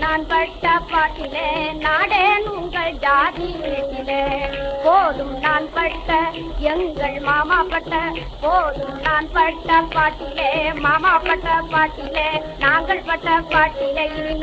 நான் பட்ட பாட்டிலே நாடேன் உங்கள் ஜாதி வீட்டிலே போதும் நான் பட்ட எங்கள் மாமா பட்ட போதும் நான் பட்ட பாட்டிலே மாமா பட்ட பாட்டிலே நாங்கள் பட்ட பாட்டிலே இனி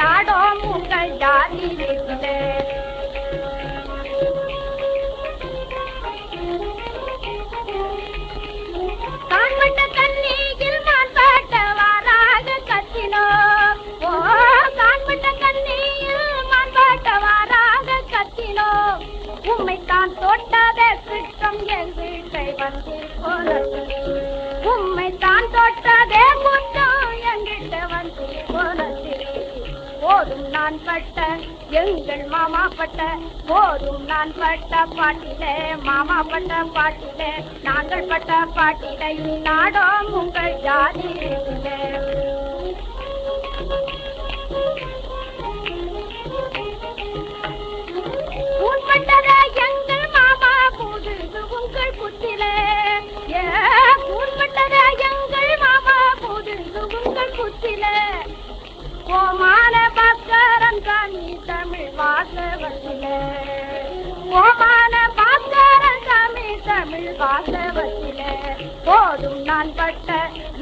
தான் தொட்டதே என் வீட்டை வந்து போனது உம்மை தான் தொட்டதே குற்றம் என்கிட்ட வந்து போனது போதும் நான் பட்ட எங்கள் மாமா பட்ட போதும் நான் பட்ட பாட்டிலே மாமா பட்ட பாட்டிலே நாங்கள் பட்ட பாட்டிலே நாடோ உங்கள் கோமான பாஸ்கரன் காணி தமிழ் வாசவத்திலே கோமான பாஸ்கரன் காமி தமிழ் வாசவத்திலே போதும் நான் பட்ட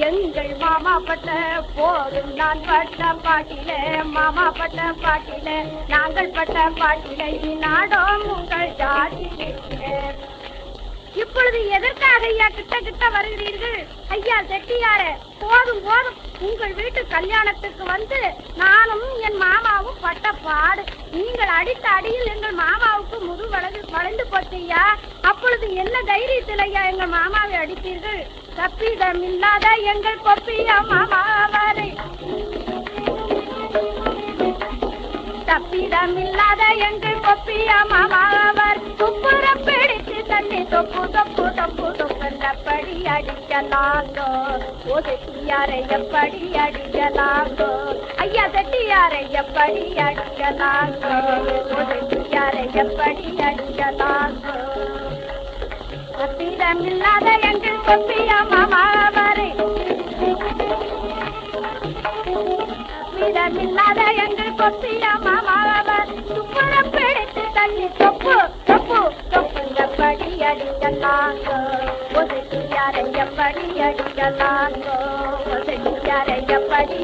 எங்கள் மாமா பட்ட போதும் நான் பட்ட பாட்டிலே. மாமா பட்ட பாட்டிலே நாங்கள் பட்ட பாட்டிலே இனி நாடோம் உங்கள் ஜாதி வீட்டிலே. இப்பொழுது எதற்காக ஐயா கிட்ட கிட்ட வருகிறீர்கள்? ஐயா செட்டியார போதும் போதும். உங்கள் வீட்டு கல்யாணத்துக்கு வந்து நானும் என் மாமாவும் பட்ட பாடு. நீங்கள் அடித்த அடியில் எங்கள் மாமாவுக்கு முது வளர்ந்து வளைந்து போச்சு ஐயா. அப்பொழுது என்ன தைரியத்தில் ஐயா எங்கள் மாமாவை அடித்தீர்கள்? தப்பிடம் இல்லாத எங்கள் கொப்பியா மாமாவரை. தப்பிடமில்லாத எங்கள் பொப்பியா மாமாவர். தொப்பு தொப்பு தொப்பு தொப்படி அடிக்கலாங்கோ. ஓ செட்டியாரை எப்படி அடிக்கலாங்கோ. ஐயா செட்டியாரை எப்படி அடிக்கலாங்கோ. ஓ செட்டியாரை எப்படி அடிக்கலாங்கோ. தப்பிடமில்லாத எங்கள் கொப்பியா மாமாவரை இடமில்லாத எங்கள் கொப்பியா மாமாவர் துப்புர பிடித்து தண்ணி தொப்பு. தொப்பு தொப்புங்கப்படி அடியலாங்கோ ஒதுக்கியாரை எப்படி